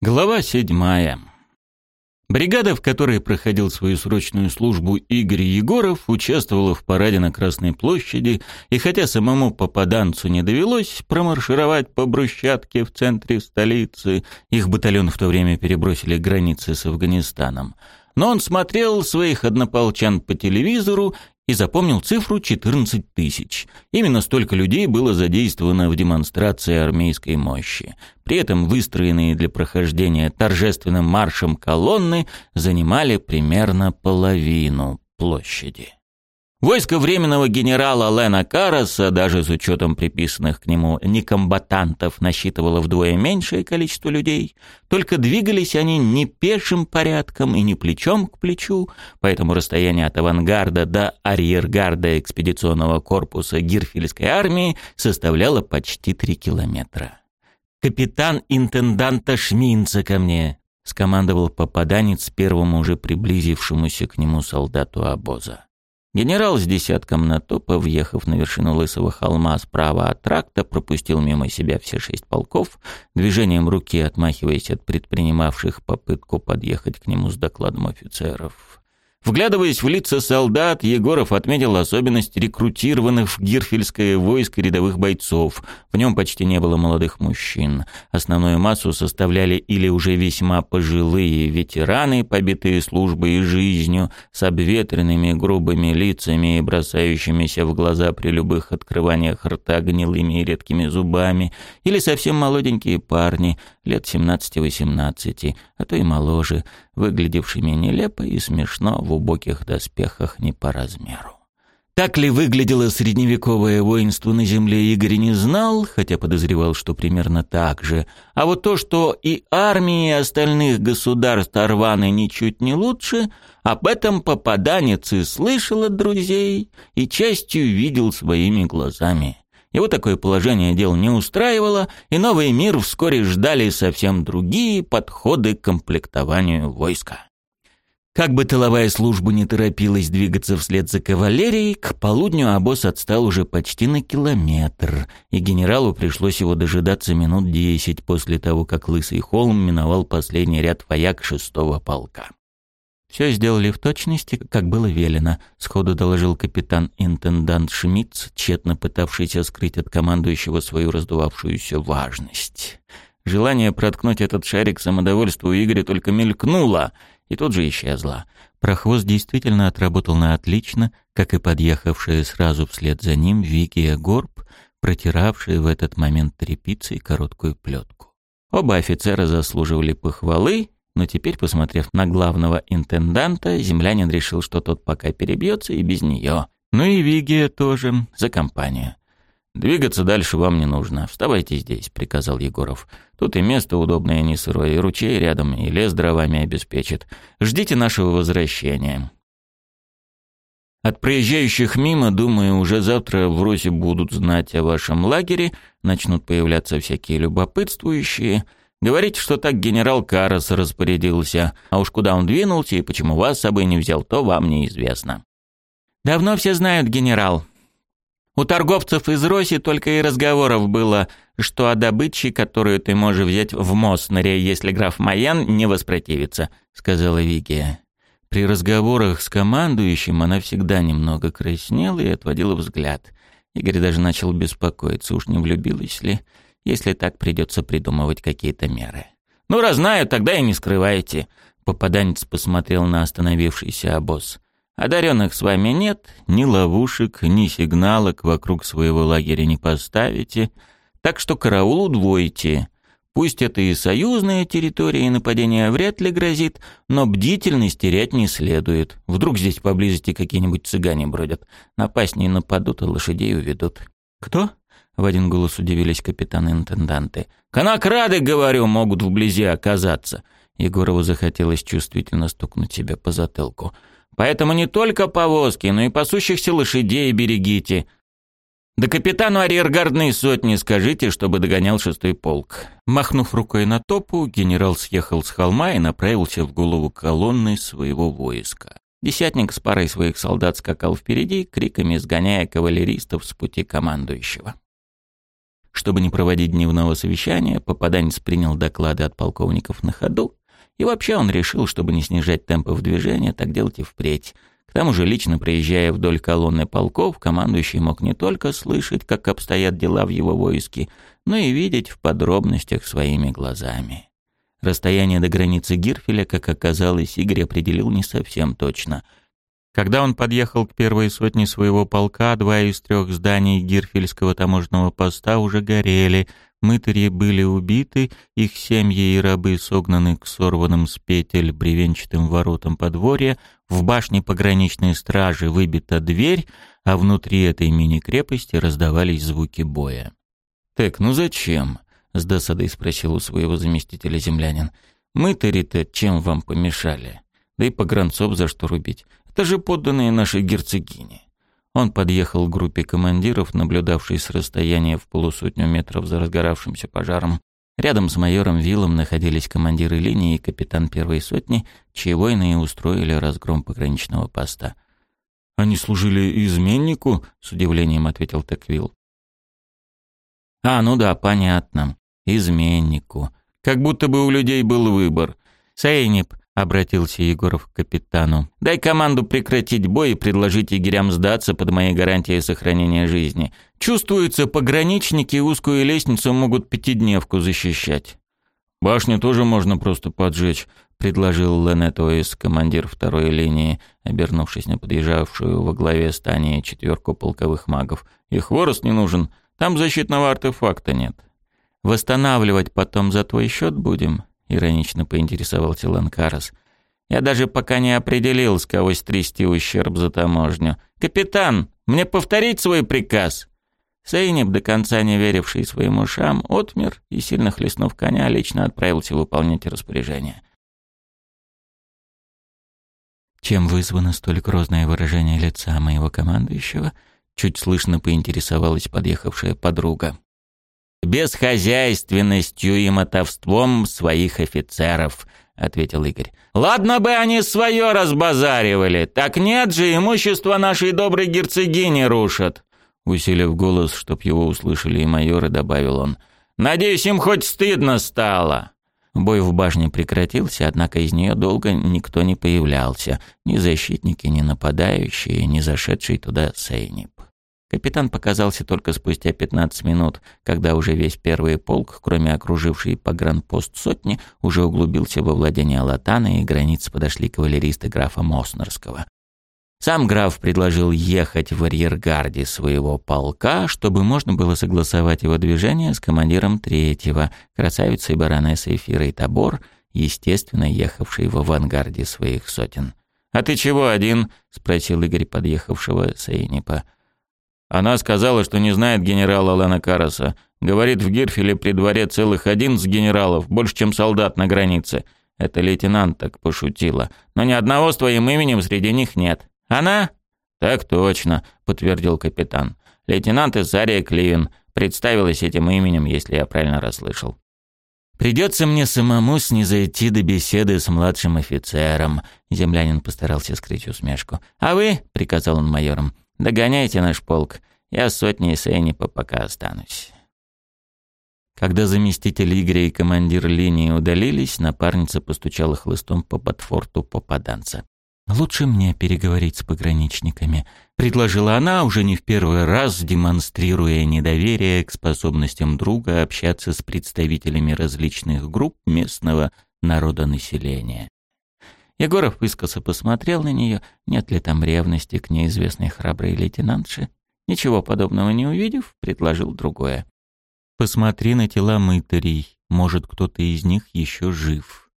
Глава седьмая. Бригада, в которой проходил свою срочную службу Игорь Егоров, участвовала в параде на Красной площади, и хотя самому попаданцу не довелось промаршировать по брусчатке в центре столицы, их батальон в то время перебросили границы с Афганистаном, но он смотрел своих однополчан по телевизору и запомнил цифру 14 тысяч. Именно столько людей было задействовано в демонстрации армейской мощи. При этом выстроенные для прохождения торжественным маршем колонны занимали примерно половину площади. Войско временного генерала Лена Караса, даже с учетом приписанных к нему некомбатантов, насчитывало вдвое меньшее количество людей, только двигались они не пешим порядком и не плечом к плечу, поэтому расстояние от авангарда до арьергарда экспедиционного корпуса Гирфельской армии составляло почти три километра. «Капитан интенданта Шминца ко мне!» — скомандовал попаданец первому уже приблизившемуся к нему солдату обоза. Генерал с десятком натопа, въехав на вершину Лысого холма справа от тракта, пропустил мимо себя все шесть полков, движением руки отмахиваясь от предпринимавших попытку подъехать к нему с докладом офицеров. Вглядываясь в лица солдат, Егоров отметил особенность рекрутированных в Гирфельское войско рядовых бойцов. В нем почти не было молодых мужчин. Основную массу составляли или уже весьма пожилые ветераны, побитые службой и жизнью, с обветренными грубыми лицами и бросающимися в глаза при любых открываниях рта гнилыми и редкими зубами, или совсем молоденькие парни, лет 17-18, а то и моложе, выглядевшими нелепо и смешно в убогих доспехах не по размеру. Так ли выглядело средневековое воинство на земле, Игорь не знал, хотя подозревал, что примерно так же. А вот то, что и армии остальных государств Орваны ничуть не лучше, об этом попаданец и слышал от друзей, и частью видел своими глазами. Его такое положение дел не устраивало, и новый мир вскоре ждали совсем другие подходы к комплектованию войска. Как бы тыловая служба не торопилась двигаться вслед за кавалерией, к полудню обоз отстал уже почти на километр, и генералу пришлось его дожидаться минут десять после того, как Лысый холм миновал последний ряд вояк шестого полка. «Все сделали в точности, как было велено», — сходу доложил капитан-интендант Шмидц, тщетно пытавшийся скрыть от командующего свою раздувавшуюся важность. Желание проткнуть этот шарик самодовольства у Игоря только мелькнуло и тут же исчезло. Прохвост действительно отработал на отлично, как и подъехавшая сразу вслед за ним Викия Горб, протиравшая в этот момент тряпицей короткую плетку. Оба офицера заслуживали похвалы, но теперь, посмотрев на главного интенданта, землянин решил, что тот пока перебьется и без нее. Ну и Вигия тоже, за компанию. «Двигаться дальше вам не нужно. Вставайте здесь», — приказал Егоров. «Тут и место удобное, не сырое, и ручей рядом, и лес дровами обеспечит. Ждите нашего возвращения». От проезжающих мимо, думаю, уже завтра в Росе будут знать о вашем лагере, начнут появляться всякие любопытствующие — Говорите, что так генерал Карас распорядился, а уж куда он двинулся и почему вас с собой не взял, то вам неизвестно. Давно все знают, генерал. У торговцев из Роси только и разговоров было, что о добыче, которую ты можешь взять в Моснере, если граф Майян не воспротивится, сказала Вигия. При разговорах с командующим она всегда немного краснела и отводила взгляд. Игорь даже начал беспокоиться, уж не влюбилась ли если так придется придумывать какие-то меры. «Ну, раз знаю, тогда и не скрывайте», — попаданец посмотрел на остановившийся обоз. «Одаренных с вами нет, ни ловушек, ни сигналок вокруг своего лагеря не поставите, так что караул удвоите. Пусть это и союзная территория, и нападение вряд ли грозит, но бдительность терять не следует. Вдруг здесь поблизости какие-нибудь цыгане бродят. Напасть не нападут, а лошадей уведут». «Кто?» В один голос удивились капитаны-интенданты. «Конокрады, говорю, могут вблизи оказаться!» Егорову захотелось чувствительно стукнуть себя по затылку. «Поэтому не только повозки, но и пасущихся лошадей берегите. Да капитану арьергардной сотни скажите, чтобы догонял шестой полк». Махнув рукой на топу, генерал съехал с холма и направился в голову колонны своего войска. Десятник с парой своих солдат скакал впереди, криками сгоняя кавалеристов с пути командующего. Чтобы не проводить дневного совещания, попаданец принял доклады от полковников на ходу, и вообще он решил, чтобы не снижать темпов движения, так делать и впредь. К тому же, лично проезжая вдоль колонны полков, командующий мог не только слышать, как обстоят дела в его войске, но и видеть в подробностях своими глазами. Расстояние до границы Гирфеля, как оказалось, Игорь определил не совсем точно. Когда он подъехал к первой сотне своего полка, два из трех зданий Гирфельского таможенного поста уже горели, мытари были убиты, их семьи и рабы согнаны к сорванным с петель бревенчатым воротам подворья, в башне пограничной стражи выбита дверь, а внутри этой мини-крепости раздавались звуки боя. «Так, ну зачем?» — с досадой спросил у своего заместителя землянин. «Мы-то, чем вам помешали? Да и погранцов за что рубить? Это же подданные нашей герцогини». Он подъехал к группе командиров, наблюдавшей с расстояния в полусотню метров за разгоравшимся пожаром. Рядом с майором Виллом находились командиры линии и капитан первой сотни, чьи воины и устроили разгром пограничного поста. «Они служили изменнику?» — с удивлением ответил Теквилл. А, ну да, понятно. Изменнику. Как будто бы у людей был выбор. Сейнип, обратился Егоров к капитану. Дай команду прекратить бой и предложить егерям сдаться под моей гарантией сохранения жизни. Чувствуется, пограничники узкую лестницу могут пятидневку защищать. Башню тоже можно просто поджечь, предложил Ленет Оис, командир второй линии, обернувшись на подъезжавшую во главе стани четверку полковых магов. И хворост не нужен. Там защитного артефакта нет. Восстанавливать потом за твой счет будем?» — иронично поинтересовался Ланкарас. «Я даже пока не определил, с кого стрясти ущерб за таможню. Капитан, мне повторить свой приказ?» Сейнеп, до конца не веривший своим ушам, отмер и, сильно хлестнув коня, лично отправился выполнять распоряжение. Чем вызвано столь грозное выражение лица моего командующего — чуть слышно поинтересовалась подъехавшая подруга. «Бесхозяйственностью и мотовством своих офицеров», — ответил Игорь. «Ладно бы они свое разбазаривали, так нет же, имущество нашей доброй герцогини рушат». Усилив голос, чтоб его услышали и майоры, добавил он. «Надеюсь, им хоть стыдно стало». Бой в башне прекратился, однако из нее долго никто не появлялся. Ни защитники, ни нападающие, ни зашедший туда Сейнип. Капитан показался только спустя 15 минут, когда уже весь первый полк, кроме окружившей погранпост сотни, уже углубился во владение Латана, и границы подошли кавалеристы графа Моснерского. Сам граф предложил ехать в арьергарде своего полка, чтобы можно было согласовать его движение с командиром третьего, красавицей баронессой Фирой Табор, естественно, ехавшей в авангарде своих сотен. «А ты чего один?» — спросил Игорь подъехавшего Сейнипа. Она сказала, что не знает генерала Лена Караса. Говорит, в Гирфеле при дворе целых один с генералов, больше, чем солдат на границе. Это лейтенант так пошутила. Но ни одного с твоим именем среди них нет. Она? Так точно, подтвердил капитан. Лейтенант Исария Кливин представилась этим именем, если я правильно расслышал. Придется мне самому снизойти до беседы с младшим офицером. Землянин постарался скрыть усмешку. А вы, приказал он майорам, Догоняйте наш полк. Я с сотней Сейнипа пока останусь». Когда заместитель Игоря и командир линии удалились, напарница постучала хлыстом по подфорту попаданца. «Лучше мне переговорить с пограничниками», — предложила она, уже не в первый раз демонстрируя недоверие к способностям друга общаться с представителями различных групп местного народонаселения. Егоров искоса посмотрел на нее, нет ли там ревности к неизвестной храброй лейтенантше. Ничего подобного не увидев, предложил другое. «Посмотри на тела мытарей, может, кто-то из них еще жив».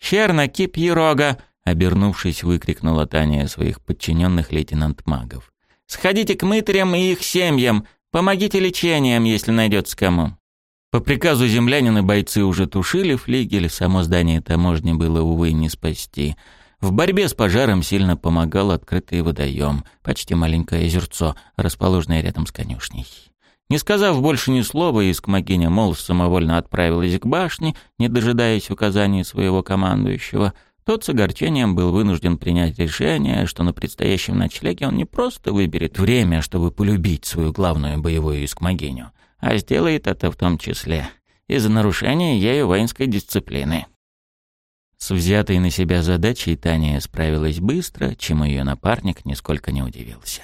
«Щерна, кип ерога!» — обернувшись, выкрикнула Таня своих подчиненных лейтенант-магов. «Сходите к мытарям и их семьям, помогите лечением, если найдется кому». По приказу землянина бойцы уже тушили флигель, само здание таможни было, увы, не спасти. В борьбе с пожаром сильно помогал открытый водоем, почти маленькое озерцо, расположенное рядом с конюшней. Не сказав больше ни слова, Искмогиня Мол самовольно отправилась к башне, не дожидаясь указаний своего командующего. Тот с огорчением был вынужден принять решение, что на предстоящем ночлеге он не просто выберет время, чтобы полюбить свою главную боевую Искмогиню, а сделает это в том числе из-за нарушения ею воинской дисциплины. С взятой на себя задачей Таня справилась быстро, чему ее напарник нисколько не удивился.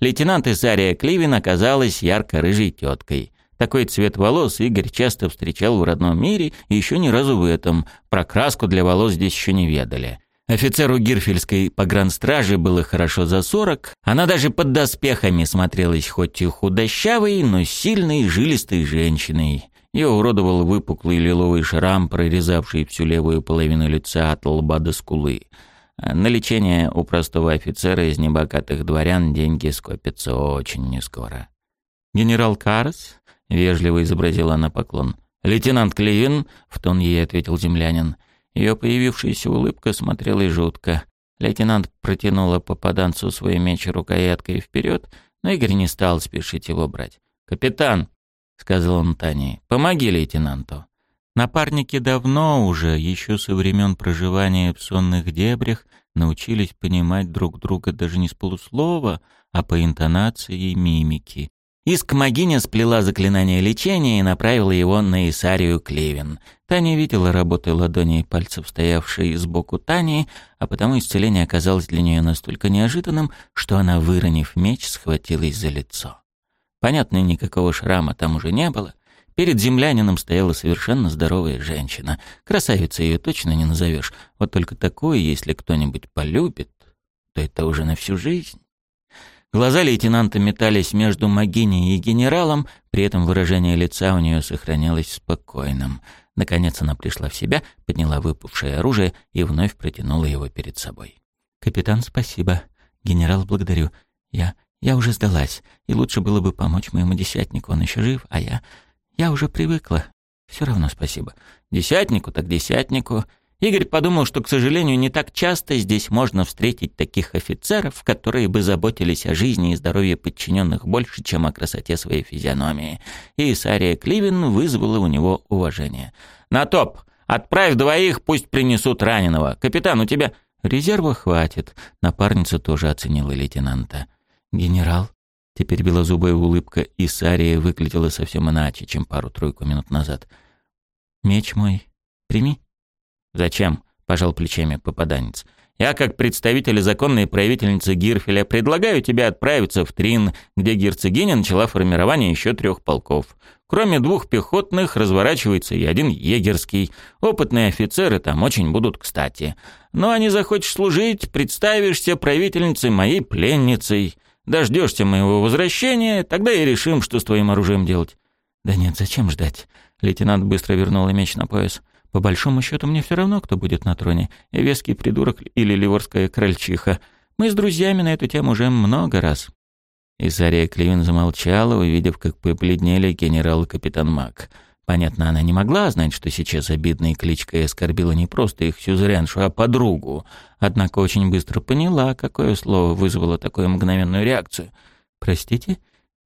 Лейтенант Исария Кливин оказалась ярко-рыжей теткой. Такой цвет волос Игорь часто встречал в родном мире и еще ни разу в этом. Про краску для волос здесь еще не ведали. Офицеру Гирфельской погранстражи было хорошо за сорок. Она даже под доспехами смотрелась хоть и худощавой, но сильной, жилистой женщиной. Ее уродовал выпуклый лиловый шрам, прорезавший всю левую половину лица от лба до скулы. На лечение у простого офицера из небогатых дворян деньги скопятся очень нескоро. «Генерал Карс?» — вежливо изобразила она поклон. «Лейтенант Клевин?» — в тон ей ответил землянин. Ее появившаяся улыбка смотрела и жутко. Лейтенант протянула попаданцу свой меч рукояткой вперед, но Игорь не стал спешить его брать. «Капитан!» — сказал он Тане. «Помоги лейтенанту». Напарники давно уже, еще со времен проживания в сонных дебрях, научились понимать друг друга даже не с полуслова, а по интонации и мимике. Иск-магиня сплела заклинание лечения и направила его на Исарию Клевин. Таня видела работы ладоней и пальцев, стоявшей сбоку Тани, а потому исцеление оказалось для нее настолько неожиданным, что она, выронив меч, схватилась за лицо. Понятно, никакого шрама там уже не было. Перед землянином стояла совершенно здоровая женщина. Красавица ее точно не назовешь. Вот только такое, если кто-нибудь полюбит, то это уже на всю жизнь. Глаза лейтенанта метались между Магиней и генералом, при этом выражение лица у нее сохранялось спокойным. Наконец она пришла в себя, подняла выпавшее оружие и вновь протянула его перед собой. «Капитан, спасибо. Генерал, благодарю. Я я уже сдалась, и лучше было бы помочь моему десятнику, он еще жив, а я... Я уже привыкла. Все равно спасибо. Десятнику так десятнику. Игорь подумал, что, к сожалению, не так часто здесь можно встретить таких офицеров, которые бы заботились о жизни и здоровье подчиненных больше, чем о красоте своей физиономии. И Сария Кливин вызвала у него уважение. «На топ! Отправь двоих, пусть принесут раненого. Капитан, у тебя...» «Резерва хватит», — напарница тоже оценила лейтенанта. «Генерал?» Теперь белозубая улыбка Исария выглядела совсем иначе, чем пару-тройку минут назад. «Меч мой, прими». «Зачем?» — пожал плечами попаданец. «Я, как представитель законной правительницы Гирфеля, предлагаю тебе отправиться в Трин, где герцогиня начала формирование еще трех полков. Кроме двух пехотных, разворачивается и один егерский. Опытные офицеры там очень будут кстати. Ну а не захочешь служить, представишься правительницей моей пленницей». Дождешься моего возвращения, тогда и решим, что с твоим оружием делать». «Да нет, зачем ждать?» Лейтенант быстро вернул меч на пояс. «По большому счету мне все равно, кто будет на троне, веский придурок или ливорская крольчиха. Мы с друзьями на эту тему уже много раз». Исария Кливин замолчала, увидев, как побледнели генерал и капитан Мак. Понятно, она не могла знать, что сейчас обидной кличкой оскорбила не просто их сюзереншу, а подругу. Однако очень быстро поняла, какое слово вызвало такую мгновенную реакцию. «Простите,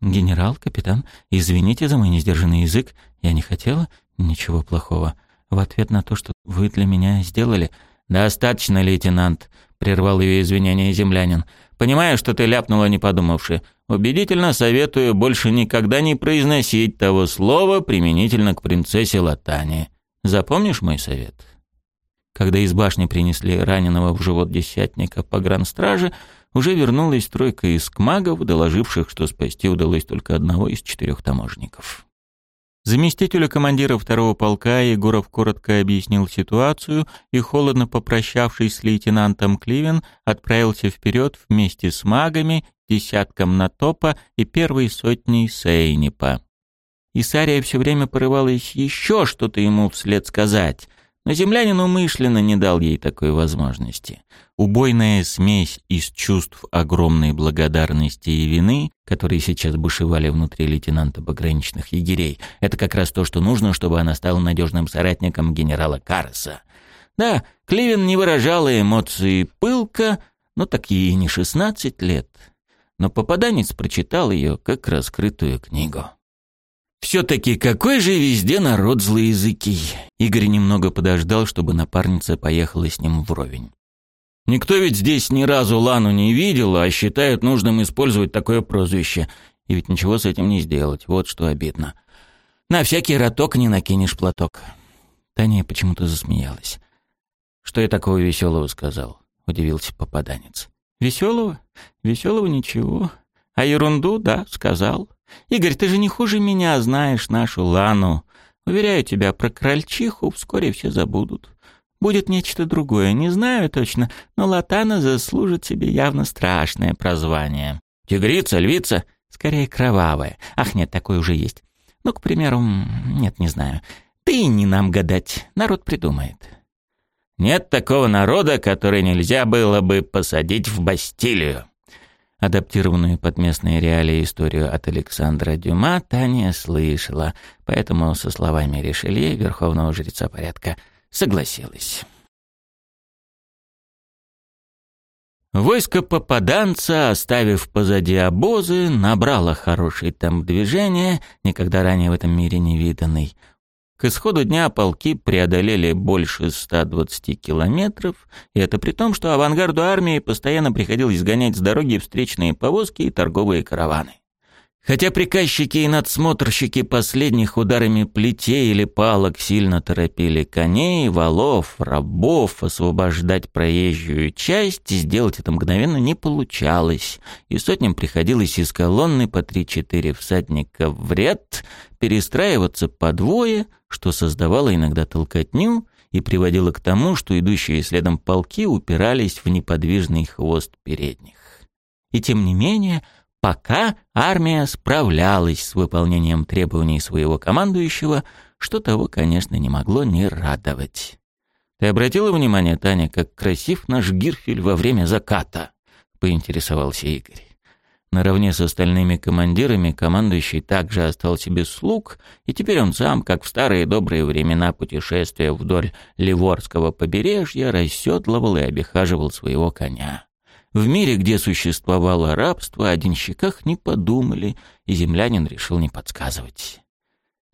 генерал, капитан, извините за мой несдержанный язык. Я не хотела ничего плохого. В ответ на то, что вы для меня сделали...» «Достаточно, лейтенант», — прервал ее извинения землянин. «Понимаю, что ты ляпнула, не подумавши. Убедительно советую больше никогда не произносить того слова применительно к принцессе Латане. Запомнишь мой совет?» Когда из башни принесли раненого в живот десятника по гранд-страже, уже вернулась тройка из кмагов, доложивших, что спасти удалось только одного из четырех таможников. Заместителю командира второго полка Егоров коротко объяснил ситуацию и, холодно попрощавшись с лейтенантом Кливен, отправился вперед вместе с магами десятком Натопа и первой сотней Сейнипа. Исария все время порывалась еще что-то ему вслед сказать, но землянин умышленно не дал ей такой возможности. Убойная смесь из чувств огромной благодарности и вины, которые сейчас бушевали внутри лейтенанта пограничных егерей, это как раз то, что нужно, чтобы она стала надежным соратником генерала Карреса. Да, Кливен не выражала эмоции пылко, но так ей не шестнадцать лет но попаданец прочитал ее как раскрытую книгу. «Все-таки какой же везде народ злоязыкий!» Игорь немного подождал, чтобы напарница поехала с ним вровень. «Никто ведь здесь ни разу Лану не видел, а считают нужным использовать такое прозвище. И ведь ничего с этим не сделать, вот что обидно. На всякий роток не накинешь платок. Таня почему-то засмеялась. «Что я такого веселого сказал?» — удивился попаданец. «Веселого? Веселого ничего. А ерунду, да, сказал. Игорь, ты же не хуже меня знаешь нашу Лану. Уверяю тебя, про крольчиху вскоре все забудут. Будет нечто другое, не знаю точно, но Латана заслужит себе явно страшное прозвание. Тигрица, львица? Скорее, кровавая. Ах, нет, такое уже есть. Ну, к примеру, нет, не знаю. Ты не нам гадать, народ придумает. Нет такого народа, который нельзя было бы посадить в Бастилию. Адаптированную под местные реалии историю от Александра Дюма Таня слышала, поэтому со словами Ришелье, верховного жреца порядка, согласилась. Войско попаданца, оставив позади обозы, набрало хороший темп движения, никогда ранее в этом мире не виданный. К исходу дня полки преодолели больше 120 километров, и это при том, что авангарду армии постоянно приходилось гонять с дороги встречные повозки и торговые караваны. Хотя приказчики и надсмотрщики последних ударами плетей или палок сильно торопили коней, валов, рабов освобождать проезжую часть, сделать это мгновенно не получалось, и сотням приходилось из колонны по три-четыре всадника в ряд перестраиваться по двое, что создавало иногда толкотню и приводило к тому, что идущие следом полки упирались в неподвижный хвост передних. И тем не менее, Пока армия справлялась с выполнением требований своего командующего, что того, конечно, не могло не радовать. «Ты обратила внимание, Таня, как красив наш Гирфель во время заката?» — поинтересовался Игорь. Наравне с остальными командирами командующий также остался без слуг, и теперь он сам, как в старые добрые времена путешествия вдоль Ливорского побережья, расседлывал и обихаживал своего коня. В мире, где существовало рабство, о денщиках не подумали, и землянин решил не подсказывать.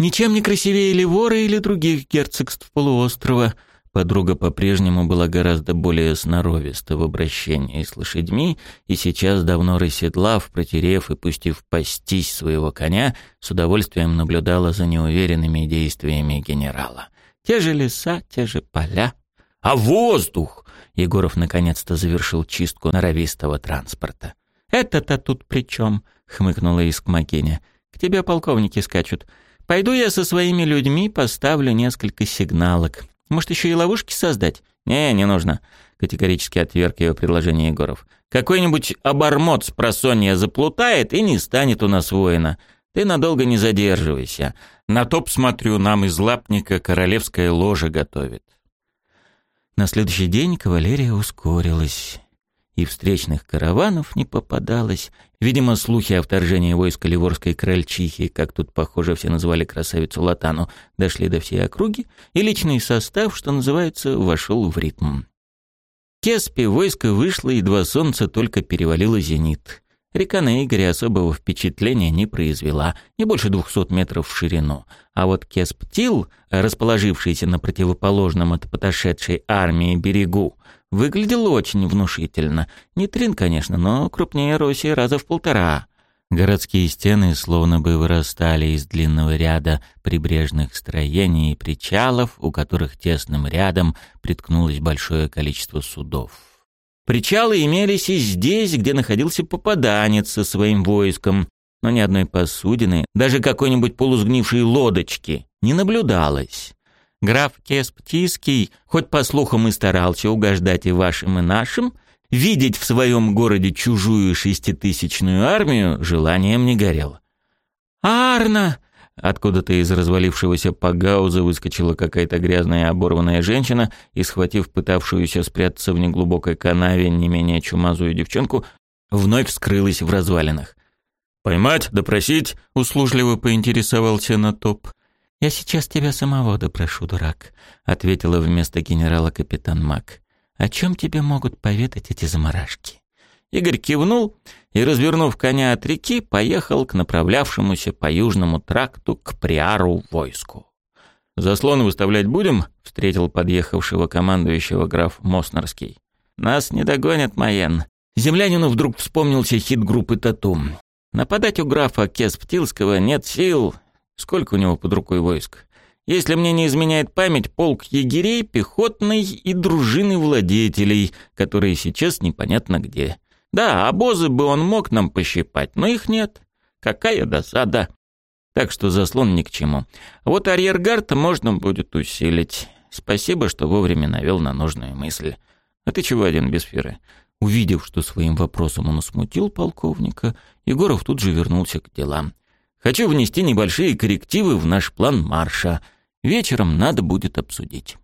Ничем не красивее Ливора или других герцогств полуострова. Подруга по-прежнему была гораздо более сноровиста в обращении с лошадьми, и сейчас, давно расседлав, протерев и пустив пастись своего коня, с удовольствием наблюдала за неуверенными действиями генерала. Те же леса, те же поля. А воздух! Егоров наконец-то завершил чистку норовистого транспорта. «Это-то тут при чем?» — хмыкнула Искмакиня. «К тебе полковники скачут. Пойду я со своими людьми поставлю несколько сигналок. Может, еще и ловушки создать?» «Не, не нужно», — категорически отверг его предложение Егоров. «Какой-нибудь обормот с просонья заплутает и не станет у нас воина. Ты надолго не задерживайся. На топ, смотрю, нам из лапника королевская ложа готовит. На следующий день кавалерия ускорилась, и встречных караванов не попадалось. Видимо, слухи о вторжении войска Ливорской крольчихи, как тут, похоже, все называли красавицу Латану, дошли до всей округи, и личный состав, что называется, вошел в ритм. Кеспи войско вышло, едва солнце только перевалило зенит. Река на Игоря особого впечатления не произвела, не больше двухсот метров в ширину. А вот Кесптил, расположившийся на противоположном от подошедшей армии берегу, выглядел очень внушительно. Не Трин, конечно, но крупнее России раза в полтора. Городские стены словно бы вырастали из длинного ряда прибрежных строений и причалов, у которых тесным рядом приткнулось большое количество судов. Причалы имелись и здесь, где находился попаданец со своим войском, но ни одной посудины, даже какой-нибудь полусгнившей лодочки, не наблюдалось. Граф Кесптийский, хоть по слухам и старался угождать и вашим, и нашим, видеть в своем городе чужую шеститысячную армию желанием не горел. «Арна!» Откуда-то из развалившегося погауза выскочила какая-то грязная оборванная женщина и, схватив пытавшуюся спрятаться в неглубокой канаве не менее чумазую девчонку, вновь скрылась в развалинах. «Поймать? Допросить?» — услужливо поинтересовался на топ. «Я сейчас тебя самого допрошу, дурак», — ответила вместо генерала капитан Мак. «О чем тебе могут поведать эти заморашки?» Игорь кивнул и, развернув коня от реки, поехал к направлявшемуся по южному тракту к Приару войску. «Заслон выставлять будем?» — встретил подъехавшего командующего граф Моснерский. «Нас не догонят, Майен». Землянину вдруг вспомнился хит группы «Тату». Нападать у графа Кесптилского нет сил. Сколько у него под рукой войск? Если мне не изменяет память, полк егерей, пехотный и дружины владетелей, которые сейчас непонятно где. Да, обозы бы он мог нам пощипать, но их нет. Какая досада. Так что заслон ни к чему. Вот арьергард можно будет усилить. Спасибо, что вовремя навел на нужную мысль. А ты чего один без фиры? Увидев, что своим вопросом он смутил полковника, Егоров тут же вернулся к делам. Хочу внести небольшие коррективы в наш план марша. Вечером надо будет обсудить.